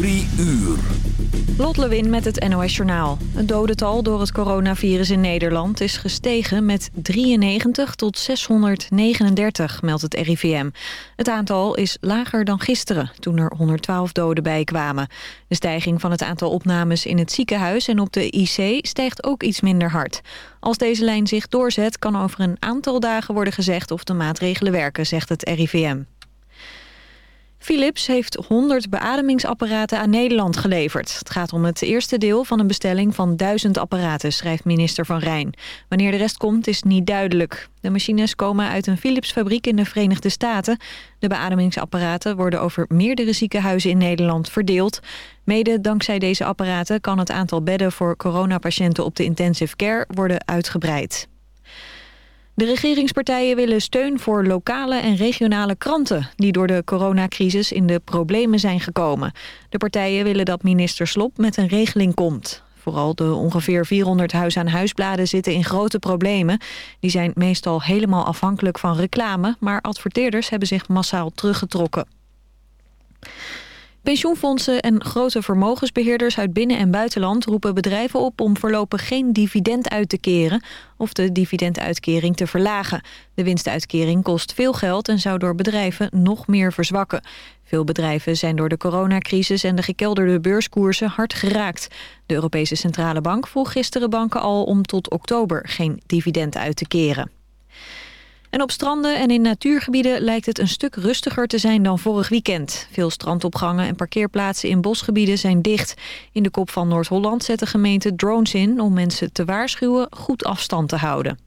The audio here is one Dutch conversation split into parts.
Drie uur. Lot Lewin met het NOS Journaal. Het dodental door het coronavirus in Nederland is gestegen met 93 tot 639, meldt het RIVM. Het aantal is lager dan gisteren, toen er 112 doden bijkwamen. De stijging van het aantal opnames in het ziekenhuis en op de IC stijgt ook iets minder hard. Als deze lijn zich doorzet, kan over een aantal dagen worden gezegd of de maatregelen werken, zegt het RIVM. Philips heeft 100 beademingsapparaten aan Nederland geleverd. Het gaat om het eerste deel van een bestelling van 1000 apparaten, schrijft minister Van Rijn. Wanneer de rest komt is niet duidelijk. De machines komen uit een Philips-fabriek in de Verenigde Staten. De beademingsapparaten worden over meerdere ziekenhuizen in Nederland verdeeld. Mede dankzij deze apparaten kan het aantal bedden voor coronapatiënten op de intensive care worden uitgebreid. De regeringspartijen willen steun voor lokale en regionale kranten... die door de coronacrisis in de problemen zijn gekomen. De partijen willen dat minister Slop met een regeling komt. Vooral de ongeveer 400 huis-aan-huisbladen zitten in grote problemen. Die zijn meestal helemaal afhankelijk van reclame... maar adverteerders hebben zich massaal teruggetrokken. Pensioenfondsen en grote vermogensbeheerders uit binnen- en buitenland roepen bedrijven op om voorlopig geen dividend uit te keren of de dividenduitkering te verlagen. De winstuitkering kost veel geld en zou door bedrijven nog meer verzwakken. Veel bedrijven zijn door de coronacrisis en de gekelderde beurskoersen hard geraakt. De Europese Centrale Bank vroeg gisteren banken al om tot oktober geen dividend uit te keren. En op stranden en in natuurgebieden lijkt het een stuk rustiger te zijn dan vorig weekend. Veel strandopgangen en parkeerplaatsen in bosgebieden zijn dicht. In de kop van Noord-Holland zetten gemeenten drones in om mensen te waarschuwen goed afstand te houden.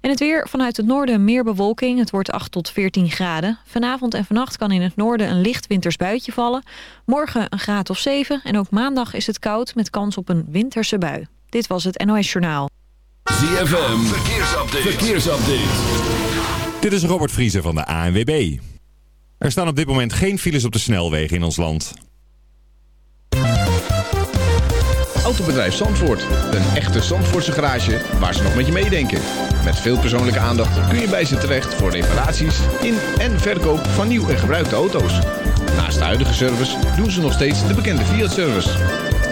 En het weer vanuit het noorden meer bewolking. Het wordt 8 tot 14 graden. Vanavond en vannacht kan in het noorden een licht winters buitje vallen. Morgen een graad of 7 en ook maandag is het koud met kans op een winterse bui. Dit was het NOS Journaal. ZFM, verkeersupdate. verkeersupdate. Dit is Robert Vriezer van de ANWB. Er staan op dit moment geen files op de snelwegen in ons land. Autobedrijf Zandvoort. Een echte Zandvoortse garage waar ze nog met je meedenken. Met veel persoonlijke aandacht kun je bij ze terecht voor reparaties in en verkoop van nieuw en gebruikte auto's. Naast de huidige service doen ze nog steeds de bekende Fiat-service.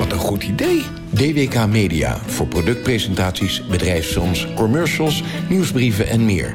Wat een goed idee. DWK Media voor productpresentaties, bedrijfsfilms, commercials, nieuwsbrieven en meer.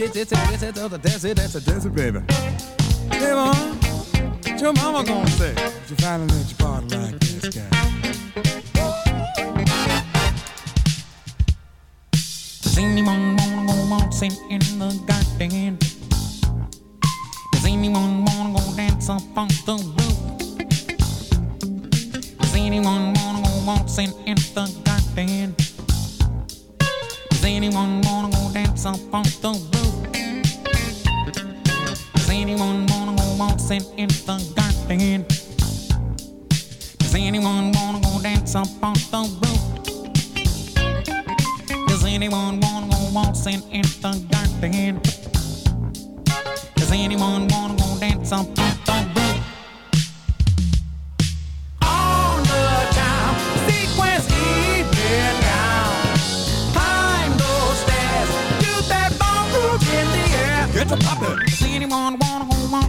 It's it's it's it's and the. That's it, that's it, that's it, baby. Hey, what your mama gonna say? If you finally your like this guy. Does anyone wanna go in the garden? Does anyone wanna go dance up on the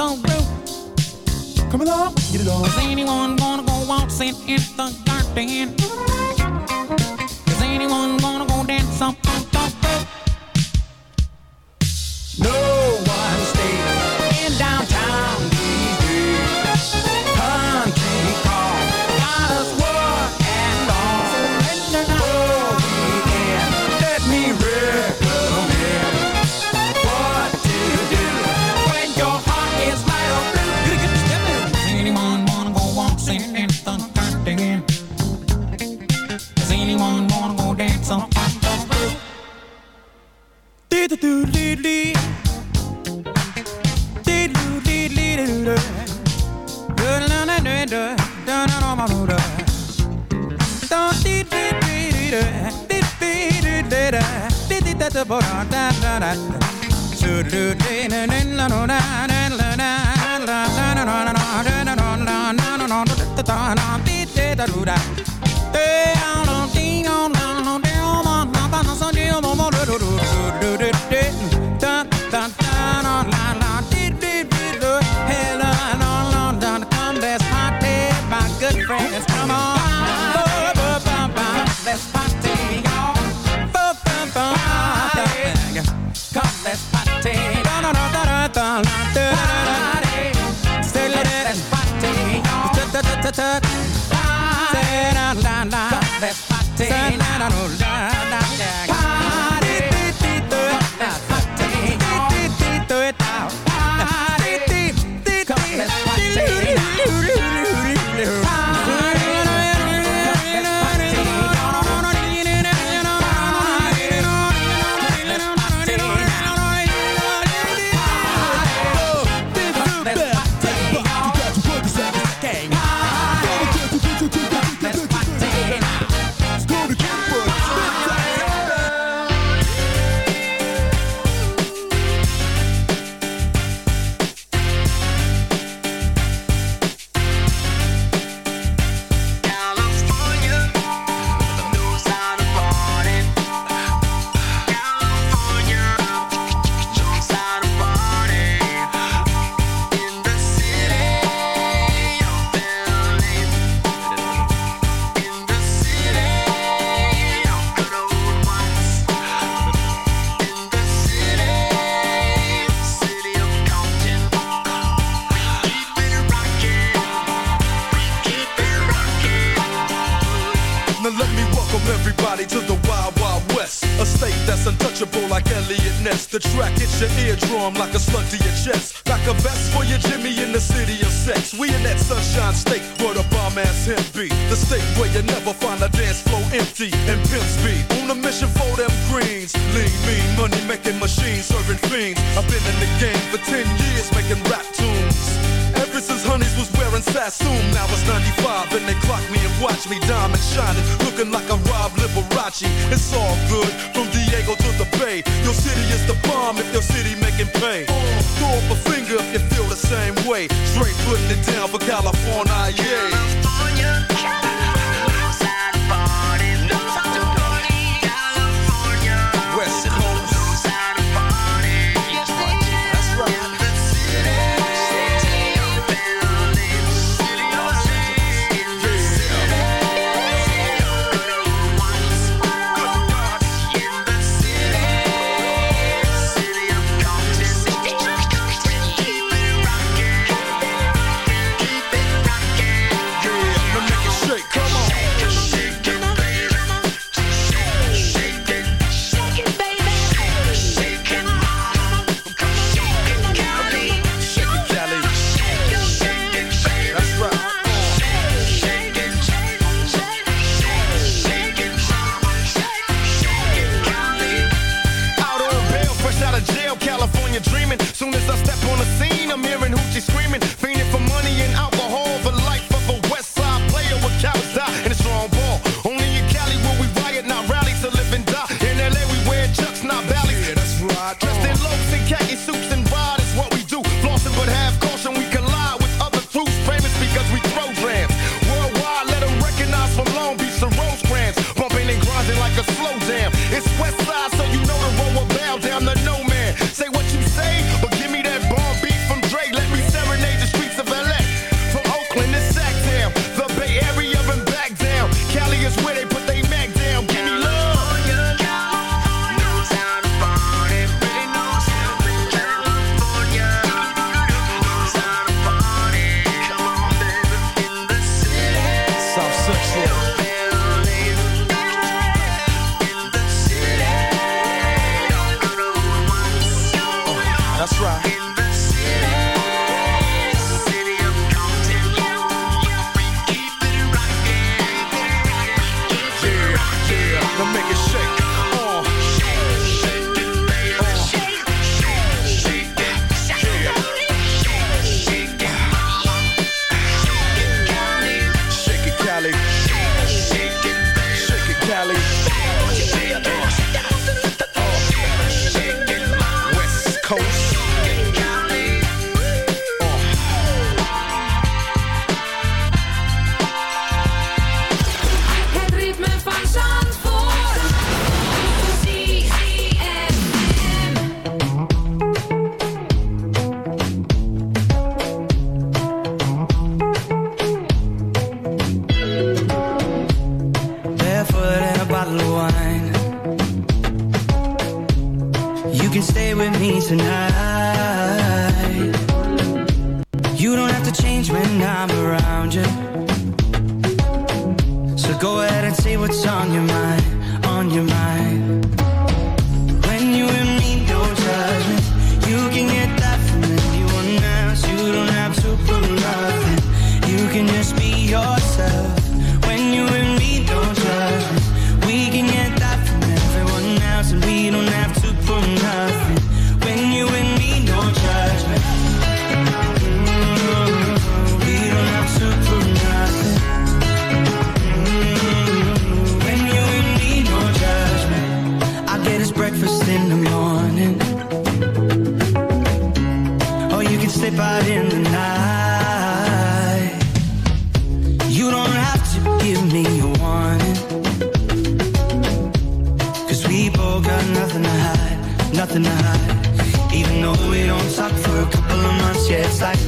the roof. Come along, get it on. Is anyone gonna go waltzing in the garden? Is anyone gonna Hey! do do do.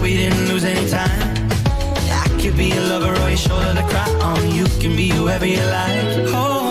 we didn't lose any time. I could be your lover or your shoulder to cry on. You can be whoever you like. Oh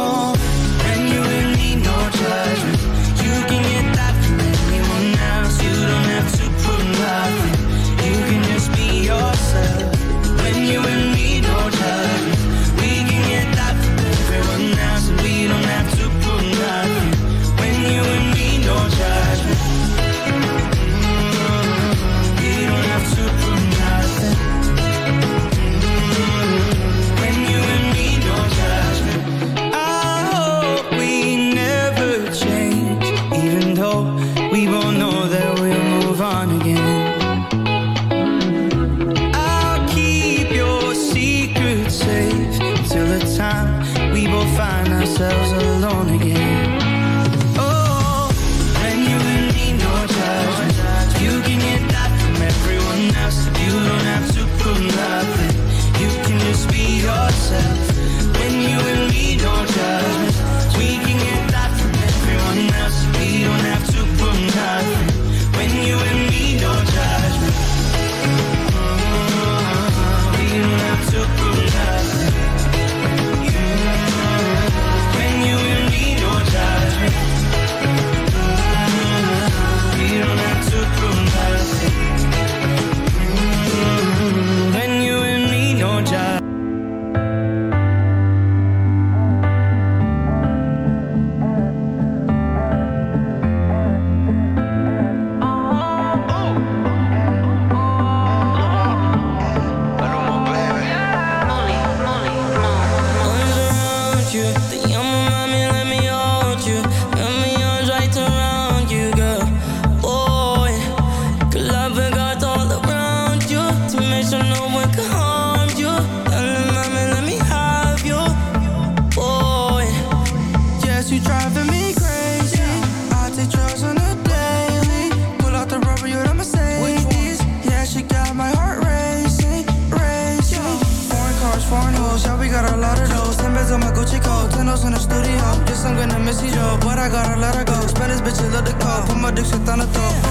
I gotta let her go. Spend this bitch, love the car. Put my dick shit on the throat.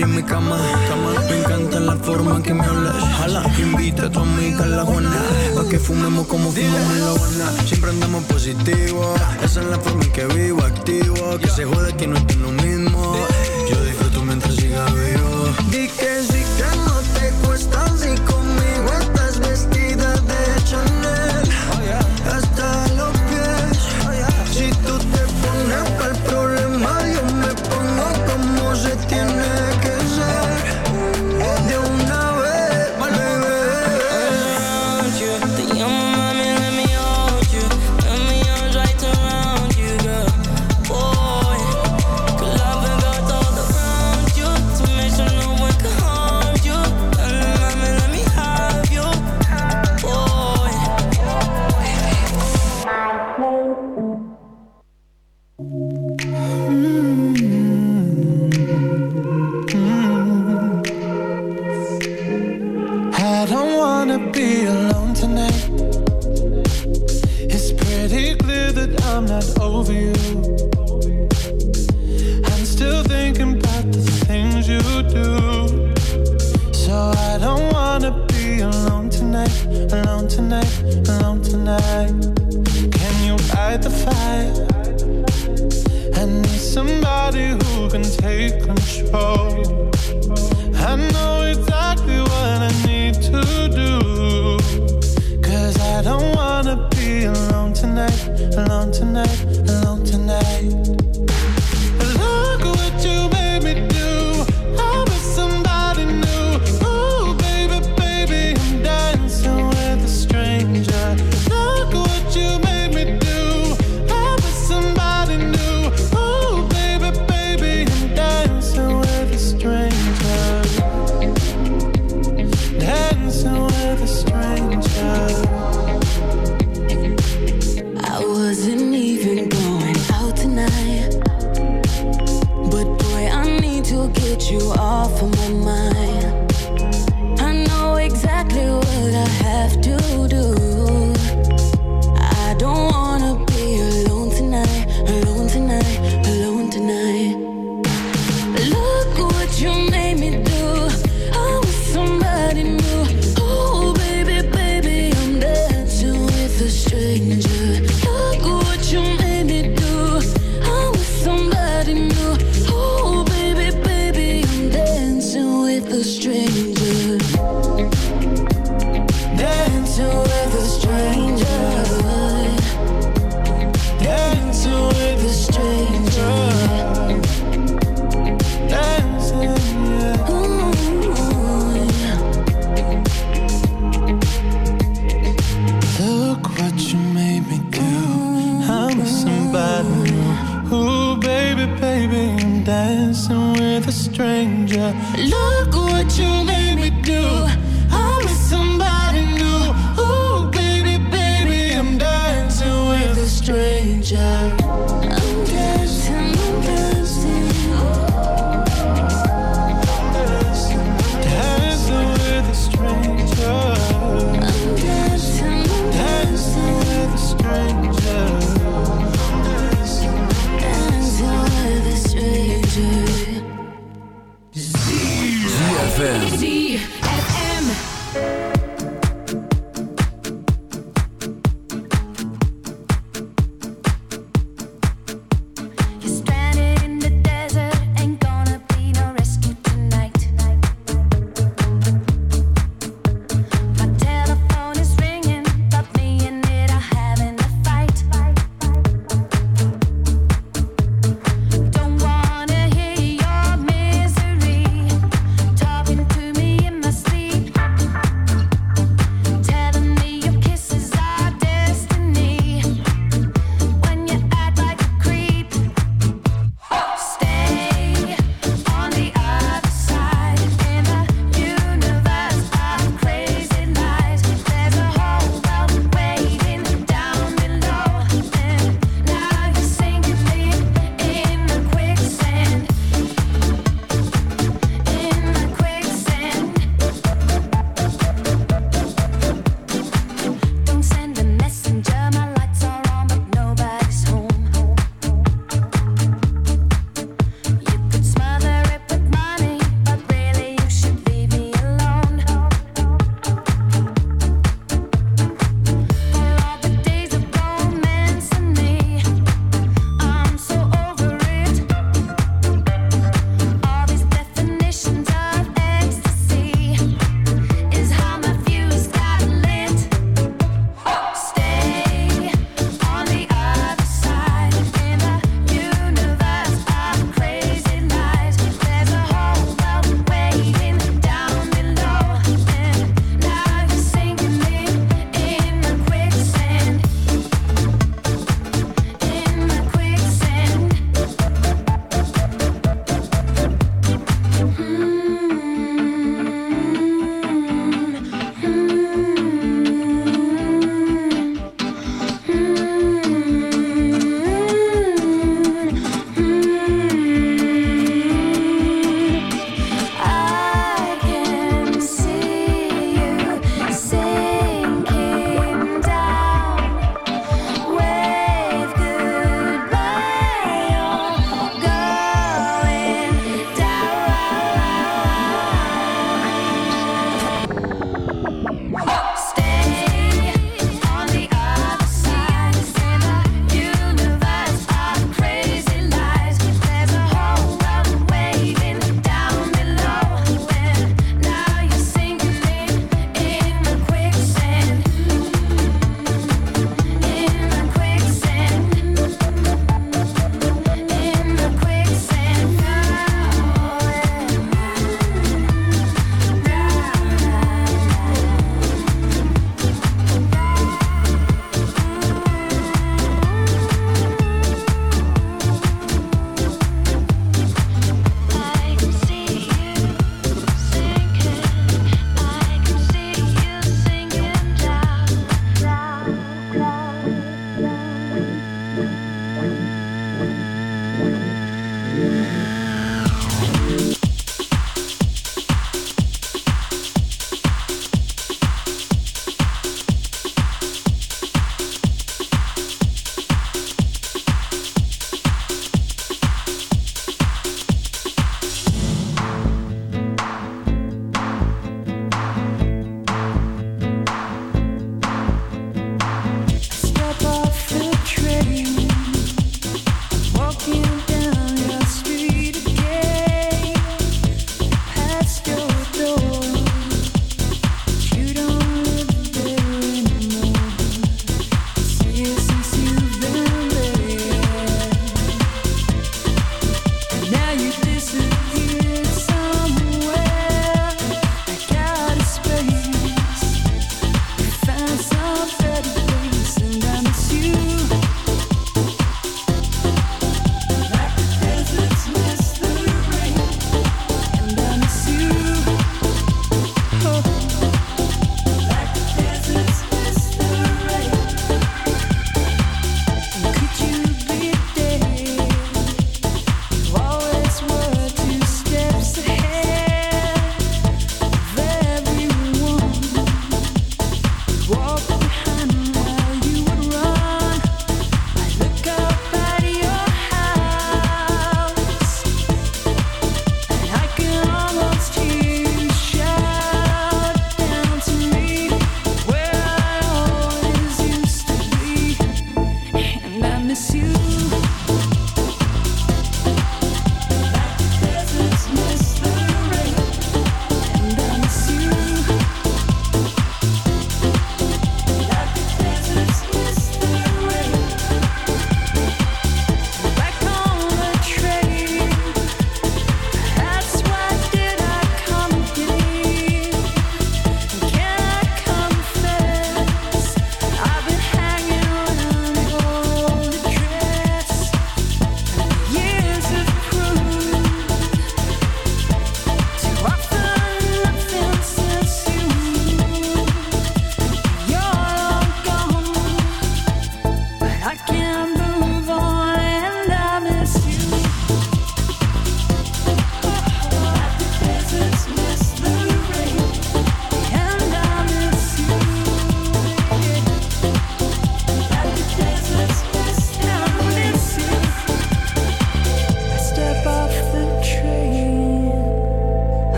y mi cama. Me encanta la forma en que me hablas. Jala, invita a tu amiga a la buena. Pa' que fumemos como fumamos en la buena. Siempre andamos positivo. Esa es la forma en que vivo, activo. Que se jode que no estoy lo mismo. Yo disfruto mientras siga vivo.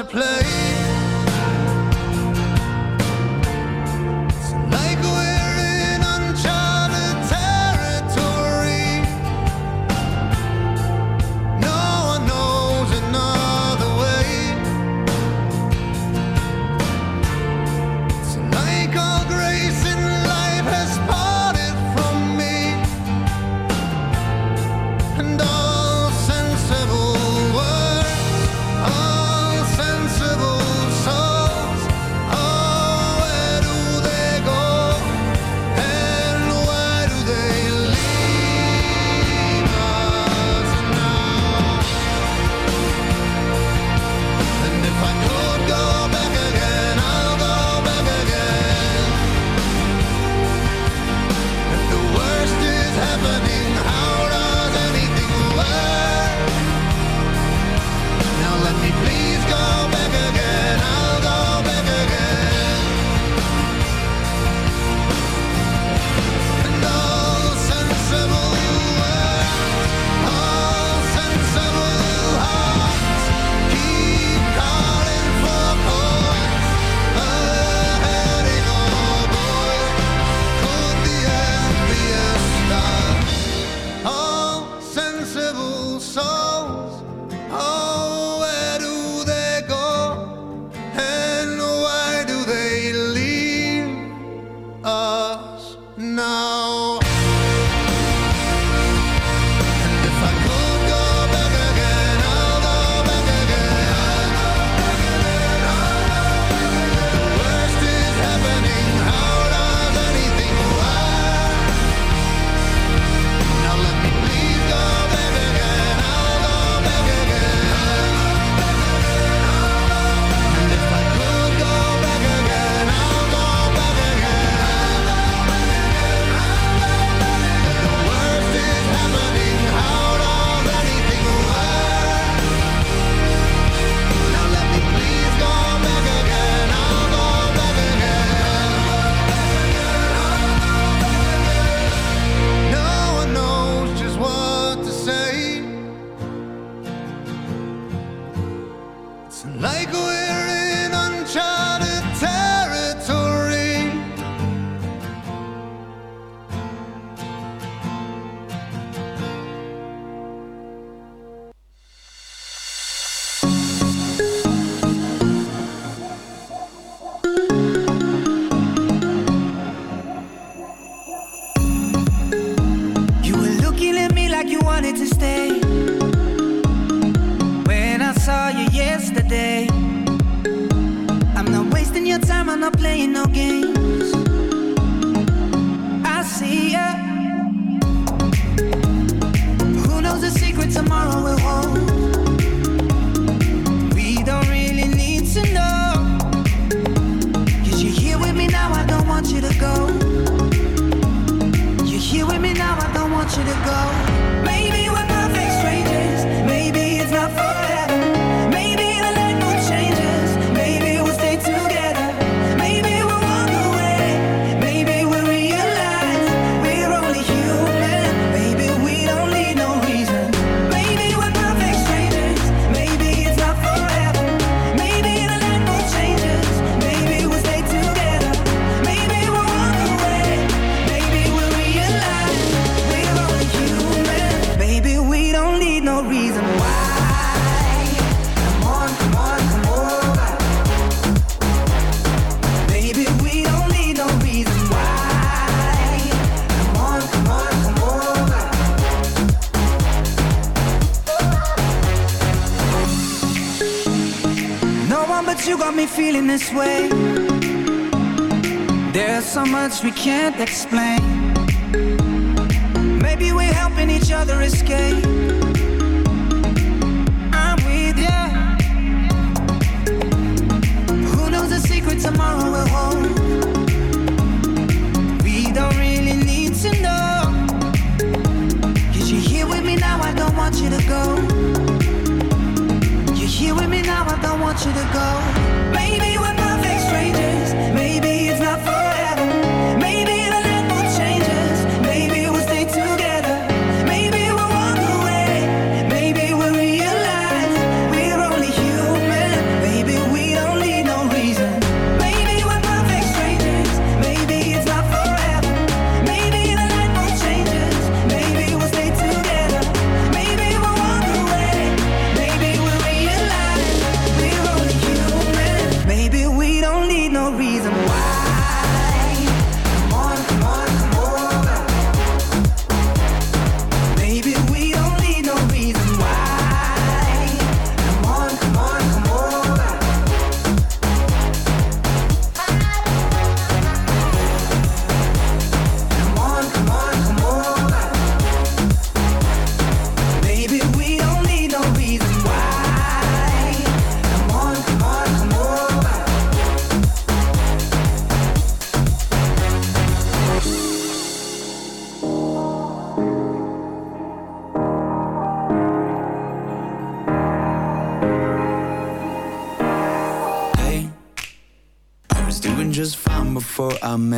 To play. we can't explain.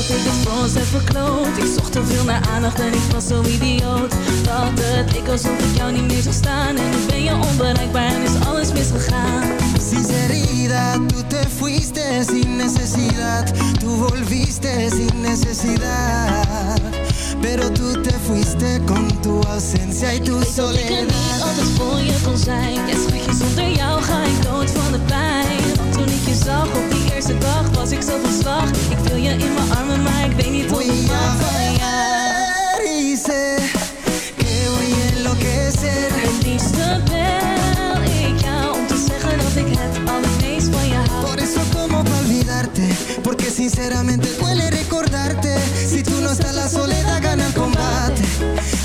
totdat ik het voor ons heb verkloot. Ik zocht te veel naar aandacht en ik was zo idioot. Dat het ik alsof ik jou niet meer zag staan. En nu ben je onbereikbaar en is alles misgegaan. Sinceridad, tú te fuiste sin necesidad. Tú volviste sin necesidad. Pero tú te fuiste con tu ausencia y tu Weet dat ik er soledad. niet altijd voor je kon zijn. Ja schatje, zonder jou ga ik dood van de pijn toen ik je zag op die eerste dag was ik zo van slag. Ik wil je in mijn armen, maar ik weet niet hoe ik mag van jou Dice que voy a enloquecer Het liefste bel ik jou om te zeggen dat ik het allermeest van je hou. Por eso como pa olvidarte Porque sinceramente duele recordarte. Si tú no estás la soledad gana el combate.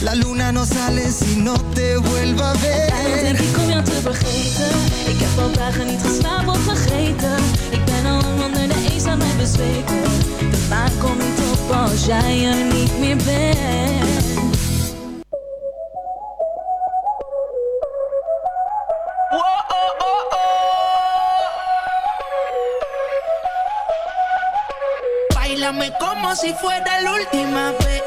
La luna no sale si no te vuelva a Daarom denk ver ik om jou te vergeten al dagen niet geslapen of vergeten. Ik ben al lang onder de eenzaamheid bezweken. De maan komt niet op als jij er niet meer bent. Báilame como si fuera la última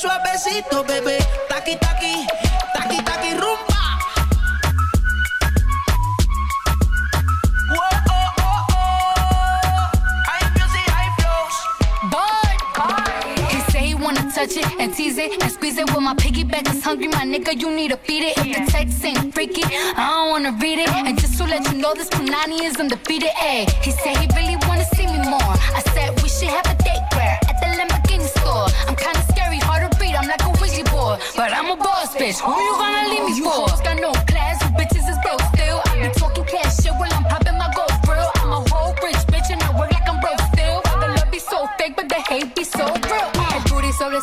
suavecito, bebé. Taqui, taqui, taqui, taqui, rumba. touch it and tease it and squeeze it. When my piggyback is hungry, my nigga, you need to feed it. If the text ain't freaky, I don't wanna read it. And just to let you know, this Punani is undefeated. Ayy, he said he really wanna see me more. I said we should have a spit. Who you gonna leave me for?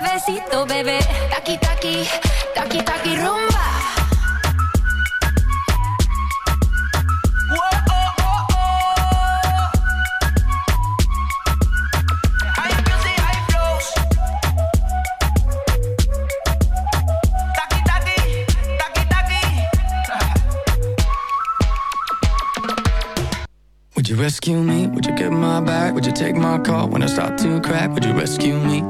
suavecito, bebé. taki taki, taki taki, rumba. Would you rescue me? Would you get my back? Would you take my call when I start to crack? Would you rescue me?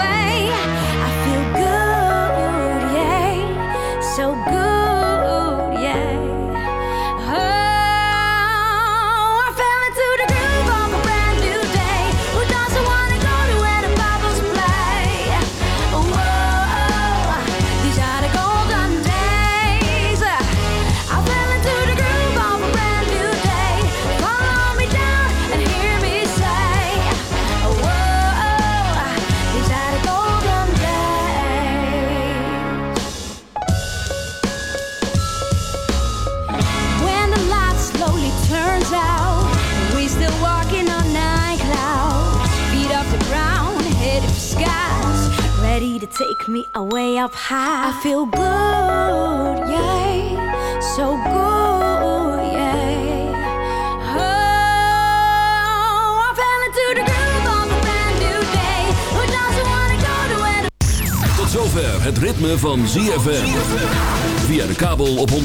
Up high. I feel good, yeah, so good, yeah. Oh, I fell into the groove of a brand new day. Who doesn't wanna go to where the Tot zover het ritme van ZFM. Via de kabel op 104.5.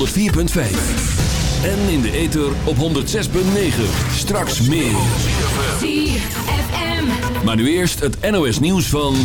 En in de ether op 106.9. Straks meer. ZFM. Maar nu eerst het NOS nieuws van...